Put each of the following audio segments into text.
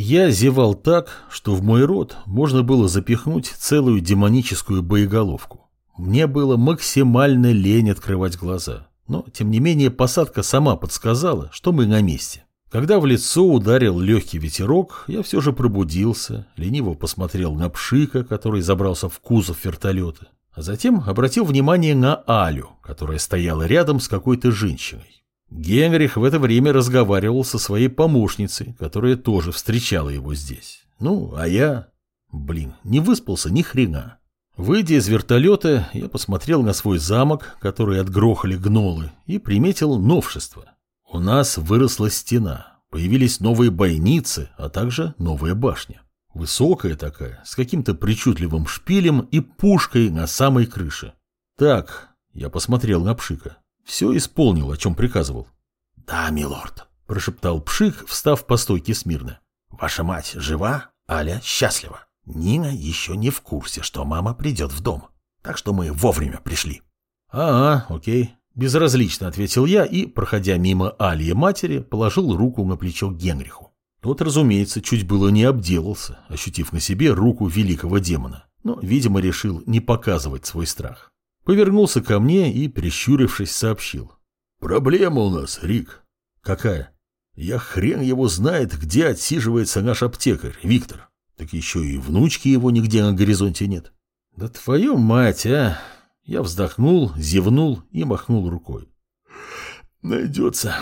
Я зевал так, что в мой рот можно было запихнуть целую демоническую боеголовку. Мне было максимально лень открывать глаза. Но, тем не менее, посадка сама подсказала, что мы на месте. Когда в лицо ударил легкий ветерок, я все же пробудился, лениво посмотрел на Пшика, который забрался в кузов вертолета, а затем обратил внимание на Алю, которая стояла рядом с какой-то женщиной. Генрих в это время разговаривал со своей помощницей, которая тоже встречала его здесь. Ну, а я... Блин, не выспался ни хрена. Выйдя из вертолета, я посмотрел на свой замок, который отгрохали гнолы, и приметил новшество. У нас выросла стена, появились новые бойницы, а также новая башня. Высокая такая, с каким-то причудливым шпилем и пушкой на самой крыше. Так, я посмотрел на Пшика. Все исполнил, о чем приказывал. «Да, милорд», – прошептал Пшик, встав по стойке смирно. «Ваша мать жива, Аля счастлива. Нина еще не в курсе, что мама придет в дом. Так что мы вовремя пришли». «А, окей», Безразлично ответил я и, проходя мимо Алии матери, положил руку на плечо Генриху. Тот, разумеется, чуть было не обделался, ощутив на себе руку великого демона, но, видимо, решил не показывать свой страх. Повернулся ко мне и, прищурившись, сообщил. «Проблема у нас, Рик». «Какая?» «Я хрен его знает, где отсиживается наш аптекарь, Виктор. Так еще и внучки его нигде на горизонте нет». «Да твою мать, а!» Я вздохнул, зевнул и махнул рукой. «Найдется».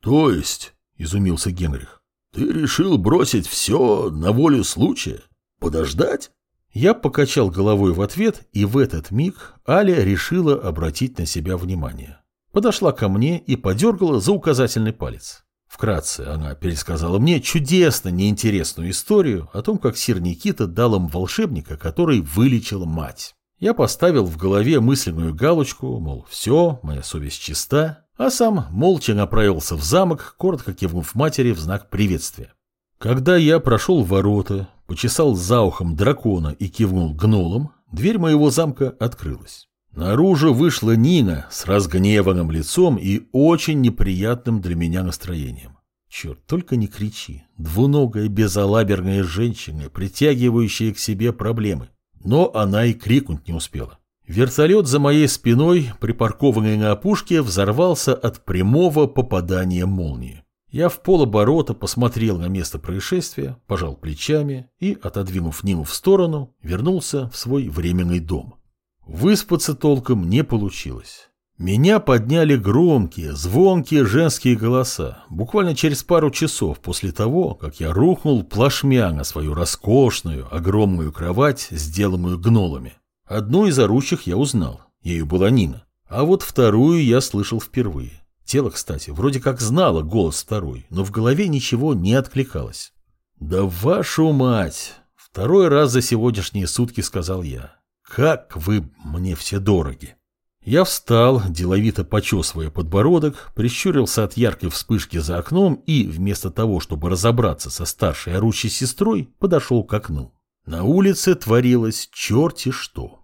«То есть?» — изумился Генрих. «Ты решил бросить все на волю случая? Подождать?» Я покачал головой в ответ, и в этот миг Аля решила обратить на себя внимание. Подошла ко мне и подергала за указательный палец. Вкратце она пересказала мне чудесно неинтересную историю о том, как сир Никита дал им волшебника, который вылечил мать. Я поставил в голове мысленную галочку, мол, все, моя совесть чиста, а сам молча направился в замок, коротко кивнув матери в знак приветствия. Когда я прошел ворота, почесал за ухом дракона и кивнул гнолом, дверь моего замка открылась. Наружу вышла Нина с разгневанным лицом и очень неприятным для меня настроением. Черт, только не кричи. Двуногая безалаберная женщина, притягивающая к себе проблемы. Но она и крикнуть не успела. Вертолет за моей спиной, припаркованный на опушке, взорвался от прямого попадания молнии. Я в полоборота посмотрел на место происшествия, пожал плечами и, отодвинув Нину в сторону, вернулся в свой временный дом. Выспаться толком не получилось. Меня подняли громкие, звонкие женские голоса, буквально через пару часов после того, как я рухнул плашмя на свою роскошную, огромную кровать, сделанную гнолами. Одну из орущих я узнал, ею была Нина, а вот вторую я слышал впервые. Тело, кстати, вроде как знало голос второй, но в голове ничего не откликалось. «Да вашу мать!» Второй раз за сегодняшние сутки сказал я. «Как вы мне все дороги!» Я встал, деловито почесывая подбородок, прищурился от яркой вспышки за окном и, вместо того, чтобы разобраться со старшей орущей сестрой, подошел к окну. На улице творилось черти что.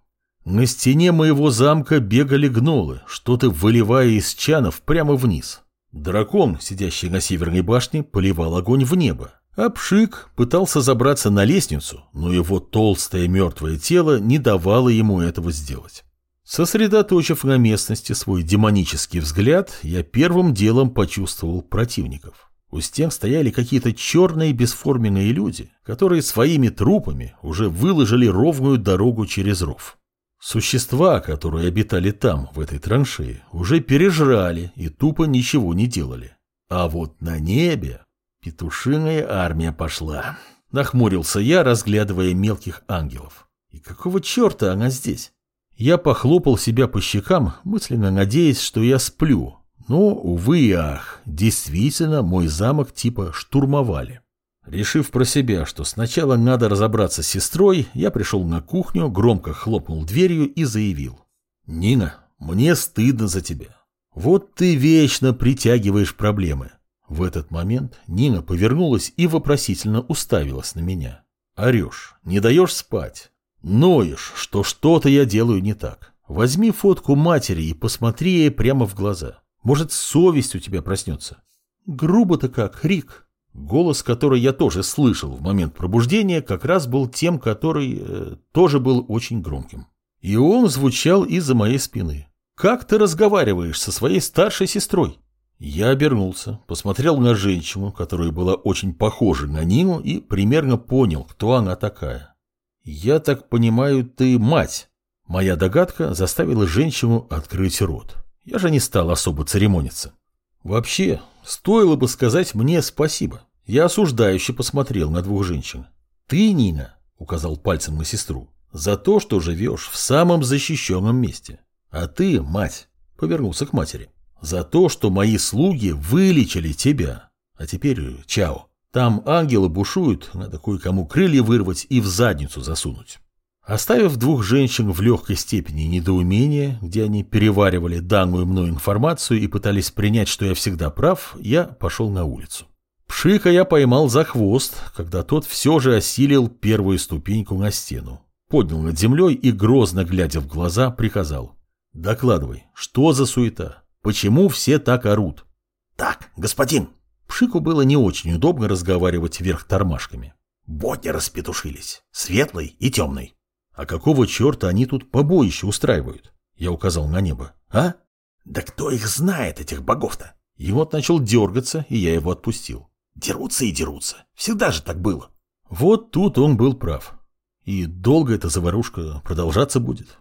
На стене моего замка бегали гнолы, что-то выливая из чанов прямо вниз. Дракон, сидящий на северной башне, поливал огонь в небо. А Пшик пытался забраться на лестницу, но его толстое мертвое тело не давало ему этого сделать. Сосредоточив на местности свой демонический взгляд, я первым делом почувствовал противников. У стен стояли какие-то черные бесформенные люди, которые своими трупами уже выложили ровную дорогу через ров. Существа, которые обитали там, в этой траншее, уже пережрали и тупо ничего не делали. А вот на небе петушиная армия пошла. Нахмурился я, разглядывая мелких ангелов. И какого черта она здесь? Я похлопал себя по щекам, мысленно надеясь, что я сплю. Но, увы и ах, действительно мой замок типа штурмовали. Решив про себя, что сначала надо разобраться с сестрой, я пришел на кухню, громко хлопнул дверью и заявил. «Нина, мне стыдно за тебя. Вот ты вечно притягиваешь проблемы». В этот момент Нина повернулась и вопросительно уставилась на меня. «Орешь, не даешь спать, Ноешь, что что-то я делаю не так. Возьми фотку матери и посмотри ей прямо в глаза. Может, совесть у тебя проснется. Грубо-то как, Рик. Голос, который я тоже слышал в момент пробуждения, как раз был тем, который э, тоже был очень громким. И он звучал из-за моей спины. «Как ты разговариваешь со своей старшей сестрой?» Я обернулся, посмотрел на женщину, которая была очень похожа на Нину, и примерно понял, кто она такая. «Я так понимаю, ты мать?» Моя догадка заставила женщину открыть рот. Я же не стал особо церемониться. Вообще, стоило бы сказать мне спасибо. Я осуждающе посмотрел на двух женщин. «Ты, Нина», — указал пальцем на сестру, — «за то, что живешь в самом защищенном месте. А ты, мать», — повернулся к матери, — «за то, что мои слуги вылечили тебя. А теперь чао. Там ангелы бушуют, надо кое-кому крылья вырвать и в задницу засунуть». Оставив двух женщин в легкой степени недоумения, где они переваривали данную мной информацию и пытались принять, что я всегда прав, я пошел на улицу. Пшика я поймал за хвост, когда тот все же осилил первую ступеньку на стену. Поднял над землей и, грозно глядя в глаза, приказал. «Докладывай, что за суета? Почему все так орут?» «Так, господин!» Пшику было не очень удобно разговаривать вверх тормашками. «Боги распетушились, светлый и темный. А какого черта они тут побоище устраивают? Я указал на небо. А? Да кто их знает, этих богов-то? И вот начал дергаться, и я его отпустил. Дерутся и дерутся. Всегда же так было. Вот тут он был прав. И долго эта заварушка продолжаться будет?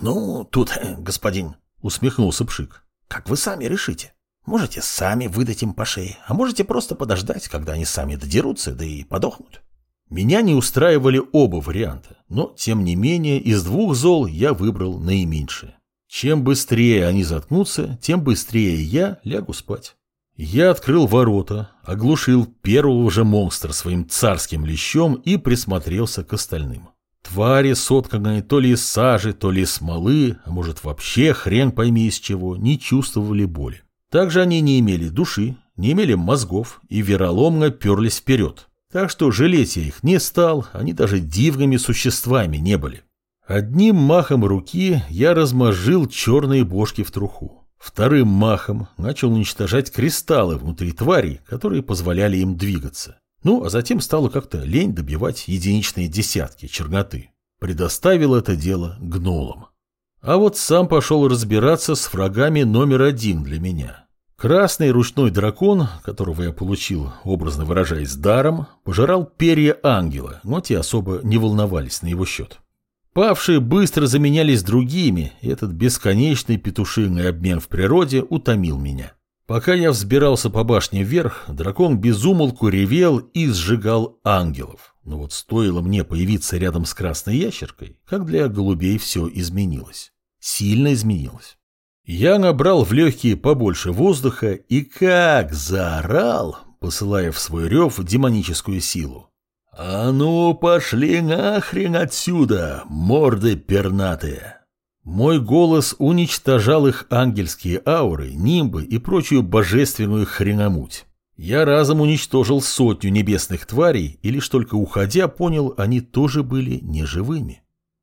Ну, тут, э, господин, усмехнулся Пшик. Как вы сами решите. Можете сами выдать им по шее, а можете просто подождать, когда они сами додерутся, да и подохнут. Меня не устраивали оба варианта, но, тем не менее, из двух зол я выбрал наименьшее. Чем быстрее они заткнутся, тем быстрее я лягу спать. Я открыл ворота, оглушил первого же монстра своим царским лещом и присмотрелся к остальным. Твари, сотканные то ли из сажи, то ли из смолы, а может вообще хрен пойми из чего, не чувствовали боли. Также они не имели души, не имели мозгов и вероломно перлись вперед, так что жалеть я их не стал, они даже дивными существами не были. Одним махом руки я размозжил черные бошки в труху. Вторым махом начал уничтожать кристаллы внутри тварей, которые позволяли им двигаться. Ну, а затем стало как-то лень добивать единичные десятки черноты. Предоставил это дело гнолам. А вот сам пошел разбираться с врагами номер один для меня. Красный ручной дракон, которого я получил, образно выражаясь, даром, пожирал перья ангела, но те особо не волновались на его счет. Павшие быстро заменялись другими, и этот бесконечный петушиный обмен в природе утомил меня. Пока я взбирался по башне вверх, дракон безумолку ревел и сжигал ангелов. Но вот стоило мне появиться рядом с красной ящеркой, как для голубей все изменилось. Сильно изменилось. Я набрал в легкие побольше воздуха и как заорал, посылая в свой рев демоническую силу. «А ну, пошли нахрен отсюда, морды пернатые!» Мой голос уничтожал их ангельские ауры, нимбы и прочую божественную хреномуть. Я разом уничтожил сотню небесных тварей, и лишь только уходя понял, они тоже были неживыми.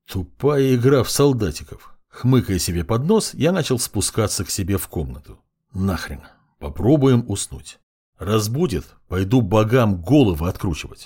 Тупая игра в солдатиков. Хмыкая себе под нос, я начал спускаться к себе в комнату. Нахрен. Попробуем уснуть. Разбудит, пойду богам головы откручивать.